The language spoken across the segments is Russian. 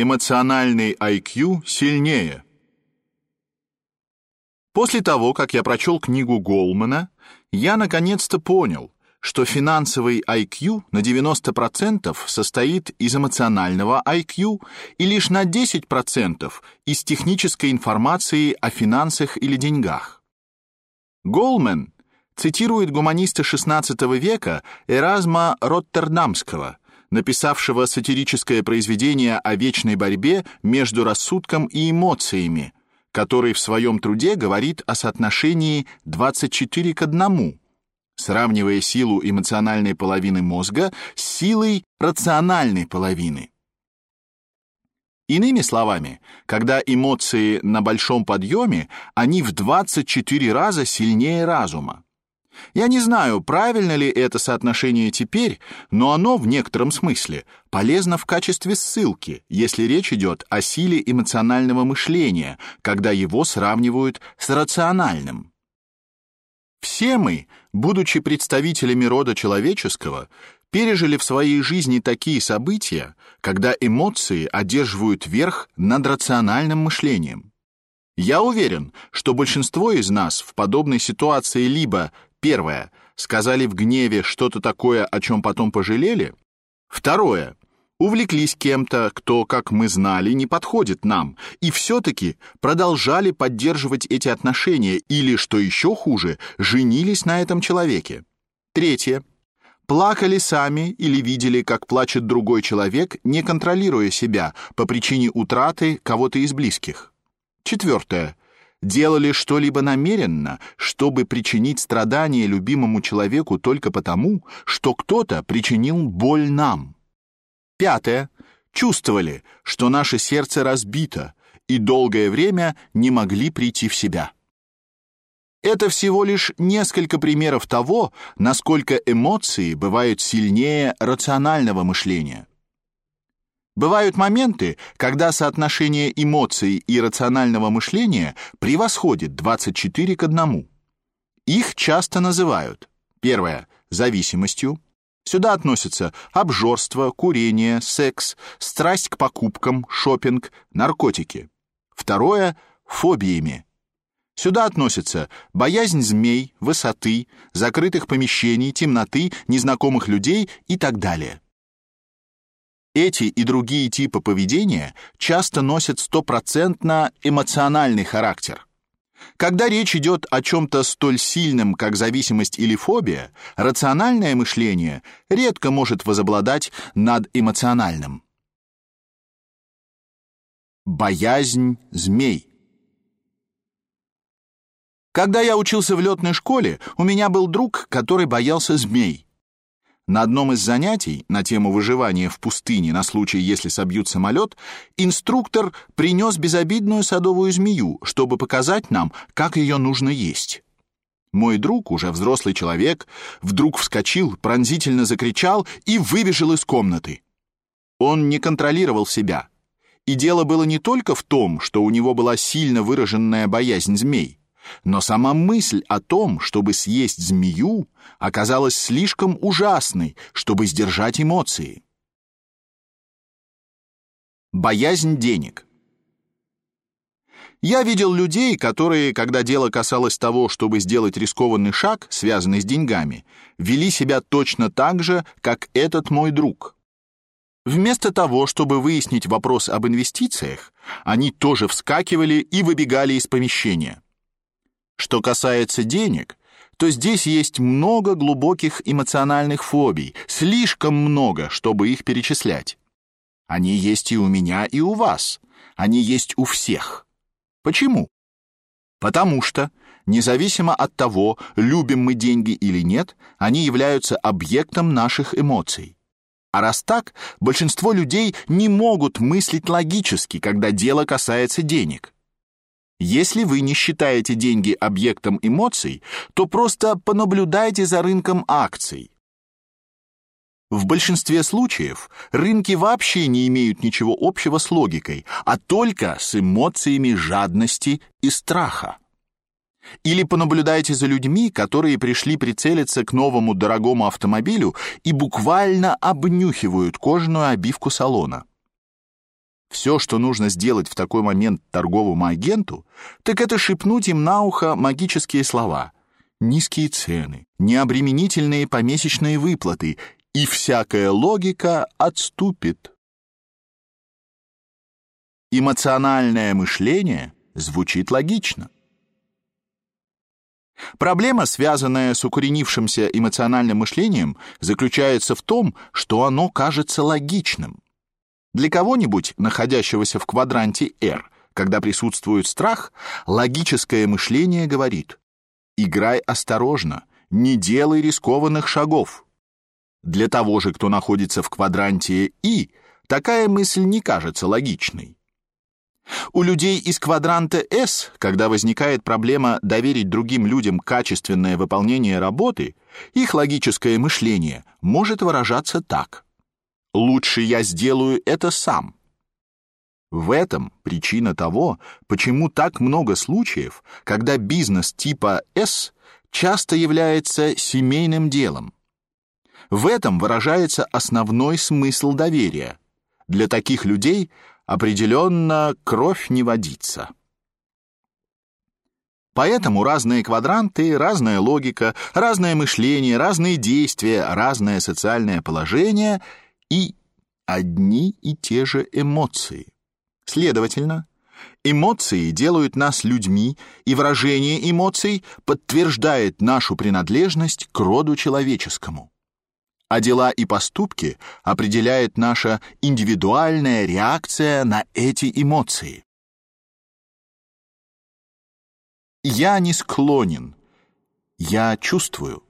Эмоциональный IQ сильнее. После того, как я прочел книгу Голмана, я наконец-то понял, что финансовый IQ на 90% состоит из эмоционального IQ и лишь на 10% из технической информации о финансах или деньгах. Голман цитирует гуманиста XVI века Эразма Роттердамского, написавшего сатирическое произведение о вечной борьбе между рассудком и эмоциями, который в своем труде говорит о соотношении 24 к 1, сравнивая силу эмоциональной половины мозга с силой рациональной половины. Иными словами, когда эмоции на большом подъеме, они в 24 раза сильнее разума. Я не знаю, правильно ли это соотношение теперь, но оно в некотором смысле полезно в качестве ссылки, если речь идет о силе эмоционального мышления, когда его сравнивают с рациональным. Все мы, будучи представителями рода человеческого, пережили в своей жизни такие события, когда эмоции одерживают верх над рациональным мышлением. Я уверен, что большинство из нас в подобной ситуации либо Первое. Сказали в гневе что-то такое, о чем потом пожалели. Второе. Увлеклись кем-то, кто, как мы знали, не подходит нам, и все-таки продолжали поддерживать эти отношения или, что еще хуже, женились на этом человеке. Третье. Плакали сами или видели, как плачет другой человек, не контролируя себя по причине утраты кого-то из близких. Четвертое делали что-либо намеренно, чтобы причинить страдания любимому человеку только потому, что кто-то причинил боль нам. Пятое. Чувствовали, что наше сердце разбито, и долгое время не могли прийти в себя. Это всего лишь несколько примеров того, насколько эмоции бывают сильнее рационального мышления. Бывают моменты, когда соотношение эмоций и рационального мышления превосходит 24 к 1. Их часто называют: первое зависимостью. Сюда относятся обжорство, курение, секс, страсть к покупкам, шопинг, наркотики. Второе фобиями. Сюда относятся боязнь змей, высоты, закрытых помещений, темноты, незнакомых людей и так далее. Эти и другие типы поведения часто носят стопроцентно эмоциональный характер. Когда речь идет о чем-то столь сильном, как зависимость или фобия, рациональное мышление редко может возобладать над эмоциональным. Боязнь змей. Когда я учился в летной школе, у меня был друг, который боялся змей. На одном из занятий на тему выживания в пустыне на случай, если собьют самолет, инструктор принес безобидную садовую змею, чтобы показать нам, как ее нужно есть. Мой друг, уже взрослый человек, вдруг вскочил, пронзительно закричал и выбежал из комнаты. Он не контролировал себя. И дело было не только в том, что у него была сильно выраженная боязнь змей. Но сама мысль о том, чтобы съесть змею, оказалась слишком ужасной, чтобы сдержать эмоции. Боязнь денег. Я видел людей, которые, когда дело касалось того, чтобы сделать рискованный шаг, связанный с деньгами, вели себя точно так же, как этот мой друг. Вместо того, чтобы выяснить вопрос об инвестициях, они тоже вскакивали и выбегали из помещения. Что касается денег, то здесь есть много глубоких эмоциональных фобий, слишком много, чтобы их перечислять. Они есть и у меня, и у вас. Они есть у всех. Почему? Потому что, независимо от того, любим мы деньги или нет, они являются объектом наших эмоций. А раз так, большинство людей не могут мыслить логически, когда дело касается денег. Если вы не считаете деньги объектом эмоций, то просто понаблюдайте за рынком акций. В большинстве случаев рынки вообще не имеют ничего общего с логикой, а только с эмоциями жадности и страха. Или понаблюдайте за людьми, которые пришли прицелиться к новому дорогому автомобилю и буквально обнюхивают кожаную обивку салона. Все, что нужно сделать в такой момент торговому агенту, так это шепнуть им на ухо магические слова: низкие цены, необременительные помесячные выплаты, и всякая логика отступит. Эмоциональное мышление звучит логично. Проблема, связанная с укоренившимся эмоциональным мышлением, заключается в том, что оно кажется логичным. Для кого-нибудь, находящегося в квадранте R, когда присутствует страх, логическое мышление говорит: играй осторожно, не делай рискованных шагов. Для того же, кто находится в квадранте И, такая мысль не кажется логичной. У людей из квадранта S, когда возникает проблема доверить другим людям качественное выполнение работы, их логическое мышление может выражаться так: лучше я сделаю это сам. В этом причина того, почему так много случаев, когда бизнес типа S часто является семейным делом. В этом выражается основной смысл доверия. Для таких людей определенно кровь не водится. Поэтому разные квадранты, разная логика, разное мышление, разные действия, разное социальное положение и одни и те же эмоции. Следовательно, эмоции делают нас людьми, и выражение эмоций подтверждает нашу принадлежность к роду человеческому а дела и поступки определяет наша индивидуальная реакция на эти эмоции. Я не склонен, я чувствую.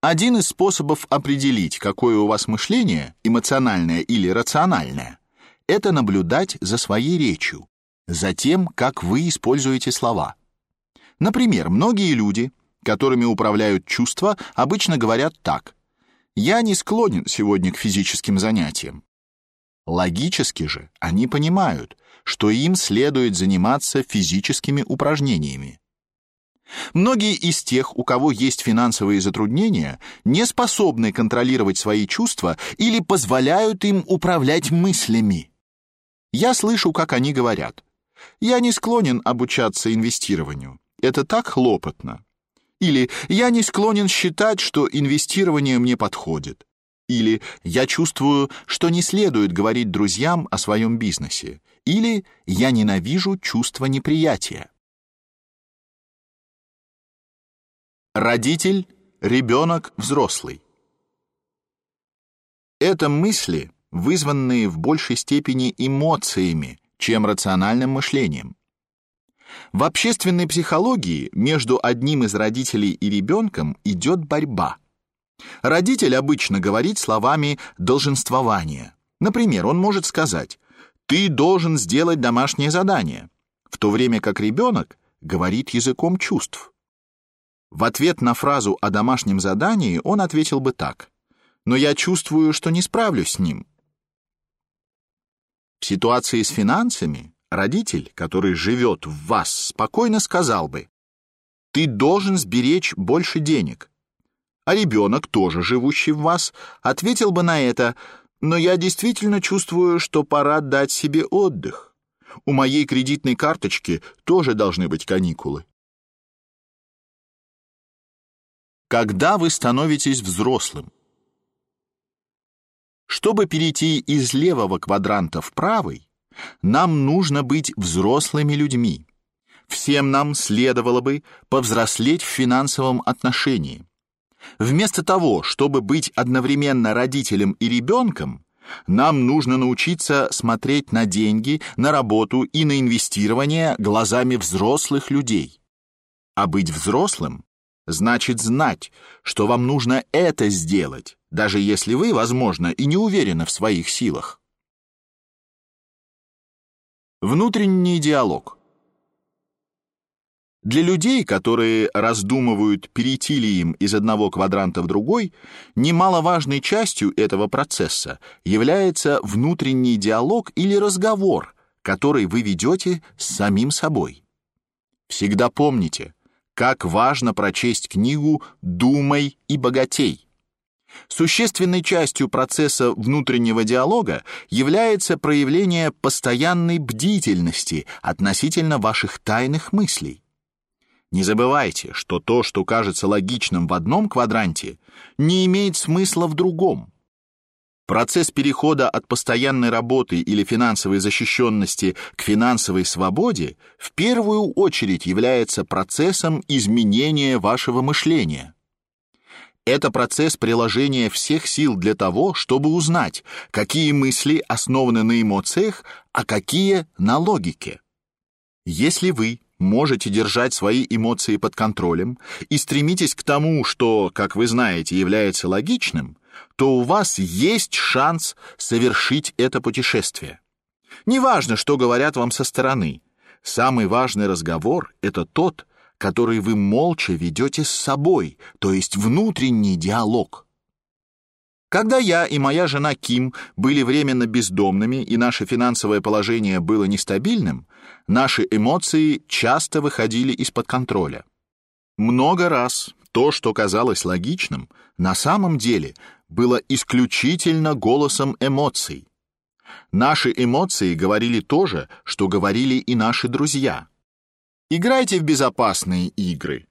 Один из способов определить, какое у вас мышление, эмоциональное или рациональное, это наблюдать за своей речью, за тем, как вы используете слова. Например, многие люди которыми управляют чувства, обычно говорят так: "Я не склонен сегодня к физическим занятиям". Логически же они понимают, что им следует заниматься физическими упражнениями. Многие из тех, у кого есть финансовые затруднения, не способны контролировать свои чувства или позволяют им управлять мыслями. Я слышу, как они говорят: "Я не склонен обучаться инвестированию. Это так хлопотно". Или «я не склонен считать, что инвестирование мне подходит». Или «я чувствую, что не следует говорить друзьям о своем бизнесе». Или «я ненавижу чувство неприятия». Родитель, ребенок, взрослый. Это мысли, вызванные в большей степени эмоциями, чем рациональным мышлением. В общественной психологии между одним из родителей и ребенком идет борьба. Родитель обычно говорит словами долженствования. Например, он может сказать: "Ты должен сделать домашнее задание", в то время как ребенок говорит языком чувств. В ответ на фразу о домашнем задании он ответил бы так: "Но я чувствую, что не справлюсь с ним". В ситуации с финансами Родитель, который живет в вас, спокойно сказал бы: "Ты должен сберечь больше денег". А ребенок, тоже живущий в вас, ответил бы на это: "Но я действительно чувствую, что пора дать себе отдых. У моей кредитной карточки тоже должны быть каникулы". Когда вы становитесь взрослым? Чтобы перейти из левого квадранта в правый, нам нужно быть взрослыми людьми. Всем нам следовало бы повзрослеть в финансовом отношении. Вместо того, чтобы быть одновременно родителем и ребенком, нам нужно научиться смотреть на деньги, на работу и на инвестирование глазами взрослых людей. А быть взрослым значит знать, что вам нужно это сделать, даже если вы, возможно, и не уверены в своих силах. Внутренний диалог. Для людей, которые раздумывают, перейти ли им из одного квадранта в другой, немаловажной частью этого процесса является внутренний диалог или разговор, который вы ведете с самим собой. Всегда помните, как важно прочесть книгу «Думай и богатей». Существенной частью процесса внутреннего диалога является проявление постоянной бдительности относительно ваших тайных мыслей. Не забывайте, что то, что кажется логичным в одном квадранте, не имеет смысла в другом. Процесс перехода от постоянной работы или финансовой защищенности к финансовой свободе в первую очередь является процессом изменения вашего мышления. Это процесс приложения всех сил для того, чтобы узнать, какие мысли основаны на эмоциях, а какие на логике. Если вы можете держать свои эмоции под контролем и стремитесь к тому, что, как вы знаете, является логичным, то у вас есть шанс совершить это путешествие. Неважно, что говорят вам со стороны. Самый важный разговор это тот, который вы молча ведете с собой, то есть внутренний диалог. Когда я и моя жена Ким были временно бездомными и наше финансовое положение было нестабильным, наши эмоции часто выходили из-под контроля. Много раз то, что казалось логичным, на самом деле было исключительно голосом эмоций. Наши эмоции говорили то же, что говорили и наши друзья. Играйте в безопасные игры.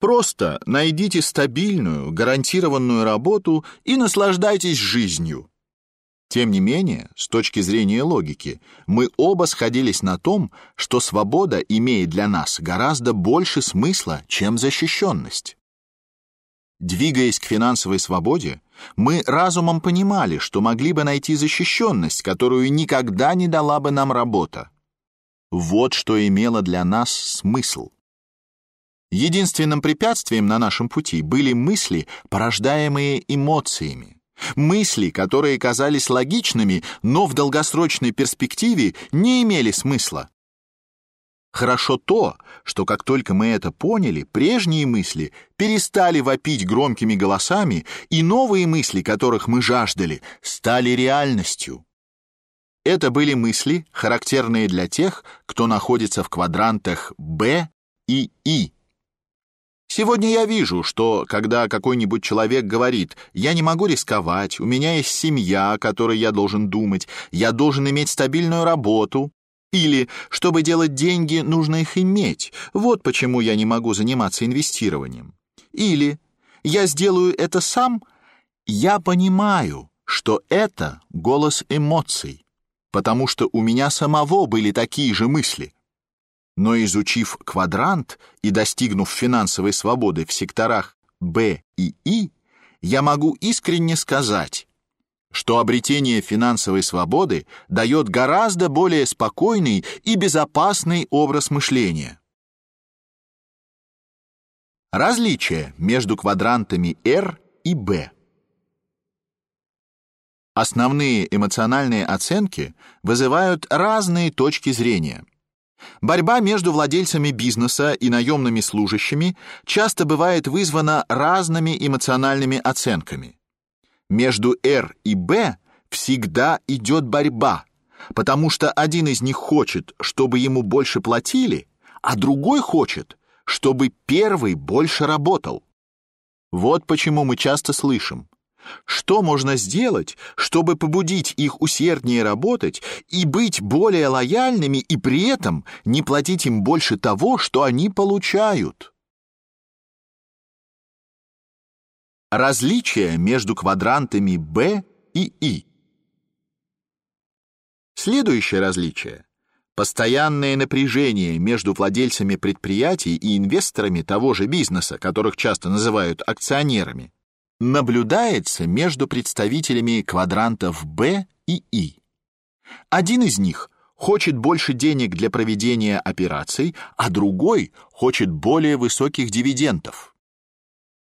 Просто найдите стабильную, гарантированную работу и наслаждайтесь жизнью. Тем не менее, с точки зрения логики, мы оба сходились на том, что свобода имеет для нас гораздо больше смысла, чем защищенность. Двигаясь к финансовой свободе, мы разумом понимали, что могли бы найти защищенность, которую никогда не дала бы нам работа. Вот что имело для нас смысл. Единственным препятствием на нашем пути были мысли, порождаемые эмоциями. Мысли, которые казались логичными, но в долгосрочной перспективе не имели смысла. Хорошо то, что как только мы это поняли, прежние мысли перестали вопить громкими голосами, и новые мысли, которых мы жаждали, стали реальностью. Это были мысли, характерные для тех, кто находится в квадрантах Б и И. Сегодня я вижу, что когда какой-нибудь человек говорит: "Я не могу рисковать, у меня есть семья, о которой я должен думать, я должен иметь стабильную работу", или "Чтобы делать деньги, нужно их иметь. Вот почему я не могу заниматься инвестированием". Или "Я сделаю это сам", я понимаю, что это голос эмоций, потому что у меня самого были такие же мысли. Но изучив квадрант и достигнув финансовой свободы в секторах Б и И, я могу искренне сказать, что обретение финансовой свободы дает гораздо более спокойный и безопасный образ мышления. Различие между квадрантами R и B. Основные эмоциональные оценки вызывают разные точки зрения. Борьба между владельцами бизнеса и наемными служащими часто бывает вызвана разными эмоциональными оценками. Между R и B всегда идет борьба, потому что один из них хочет, чтобы ему больше платили, а другой хочет, чтобы первый больше работал. Вот почему мы часто слышим: что можно сделать, чтобы побудить их усерднее работать и быть более лояльными и при этом не платить им больше того, что они получают? Различие между квадрантами B и I. Следующее различие постоянное напряжение между владельцами предприятий и инвесторами того же бизнеса, которых часто называют акционерами, наблюдается между представителями квадрантов Б и И. Один из них хочет больше денег для проведения операций, а другой хочет более высоких дивидендов.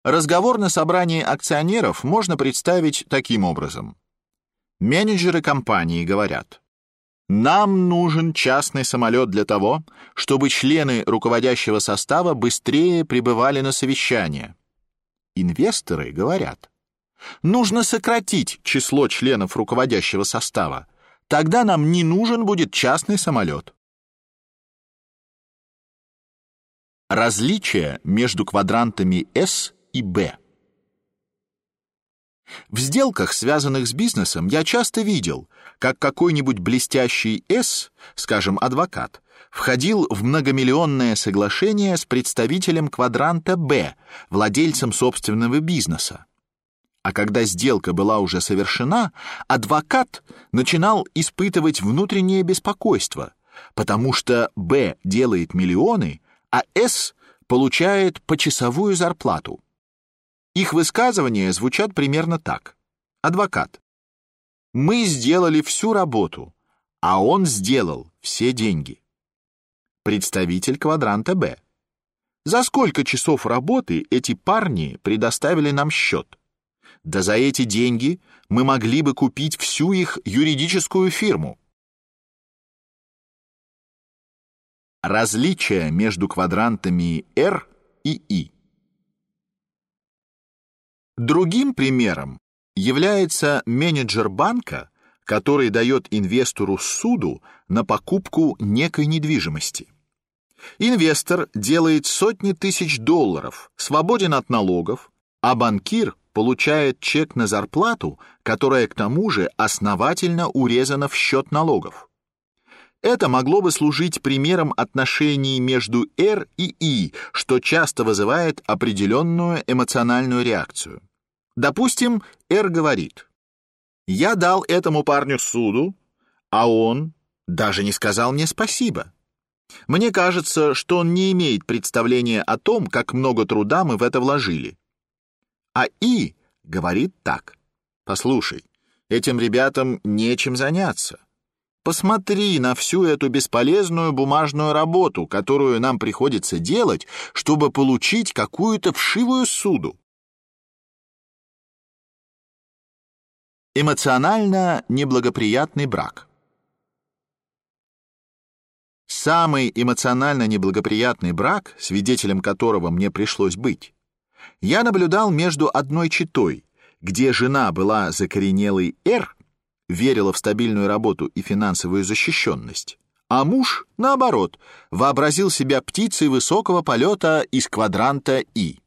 Разговор на собрании акционеров можно представить таким образом. Менеджеры компании говорят: нам нужен частный самолет для того, чтобы члены руководящего состава быстрее прибывали на совещания. Инвесторы говорят, нужно сократить число членов руководящего состава. Тогда нам не нужен будет частный самолет. Различие между квадрантами S и B. В сделках, связанных с бизнесом, я часто видел, как какой-нибудь блестящий С, скажем, адвокат, входил в многомиллионное соглашение с представителем квадранта Б, владельцем собственного бизнеса. А когда сделка была уже совершена, адвокат начинал испытывать внутреннее беспокойство, потому что Б делает миллионы, а С получает почасовую зарплату. Их высказывания звучат примерно так. Адвокат. Мы сделали всю работу, а он сделал все деньги. Представитель квадранта Б. За сколько часов работы эти парни предоставили нам счет? Да за эти деньги мы могли бы купить всю их юридическую фирму. Различия между квадрантами R и I. Другим примером является менеджер банка, который дает инвестору суду на покупку некой недвижимости. Инвестор делает сотни тысяч долларов, свободен от налогов, а банкир получает чек на зарплату, которая к тому же основательно урезана в счет налогов. Это могло бы служить примером отношений между R и I, что часто вызывает определенную эмоциональную реакцию. Допустим, Р говорит: "Я дал этому парню суду, а он даже не сказал мне спасибо. Мне кажется, что он не имеет представления о том, как много труда мы в это вложили". А И говорит так: "Послушай, этим ребятам нечем заняться. Посмотри на всю эту бесполезную бумажную работу, которую нам приходится делать, чтобы получить какую-то вшивую суду. Эмоционально неблагоприятный брак. Самый эмоционально неблагоприятный брак, свидетелем которого мне пришлось быть, я наблюдал между одной четой, где жена была закоренелой «Р», верила в стабильную работу и финансовую защищенность, а муж, наоборот, вообразил себя птицей высокого полета из квадранта «И».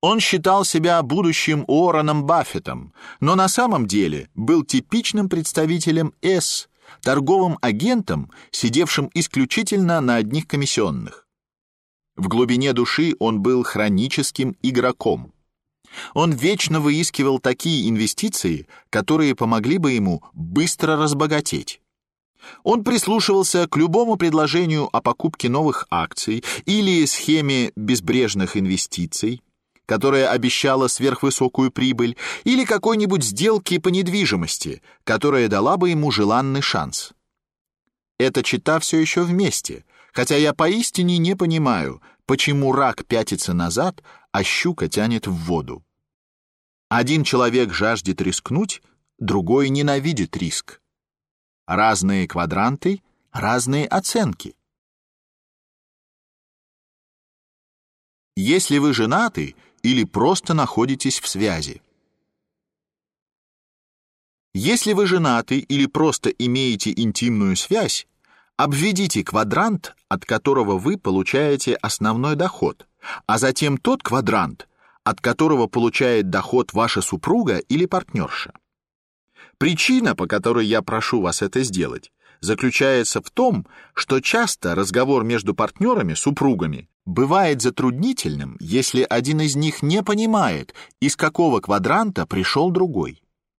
Он считал себя будущим Уорреном Баффетом, но на самом деле был типичным представителем С, торговым агентом, сидевшим исключительно на одних комиссионных. В глубине души он был хроническим игроком. Он вечно выискивал такие инвестиции, которые помогли бы ему быстро разбогатеть. Он прислушивался к любому предложению о покупке новых акций или схеме безбрежных инвестиций, которая обещала сверхвысокую прибыль, или какой-нибудь сделки по недвижимости, которая дала бы ему желанный шанс. Эта чита все еще вместе, хотя я поистине не понимаю, почему рак пятится назад, а щука тянет в воду. Один человек жаждет рискнуть, другой ненавидит риск. Разные квадранты, разные оценки. Если вы женаты, или просто находитесь в связи. Если вы женаты или просто имеете интимную связь, обведите квадрант, от которого вы получаете основной доход, а затем тот квадрант, от которого получает доход ваша супруга или партнерша. Причина, по которой я прошу вас это сделать, заключается в том, что часто разговор между партнерами, супругами, бывает затруднительным, если один из них не понимает, из какого квадранта пришел другой.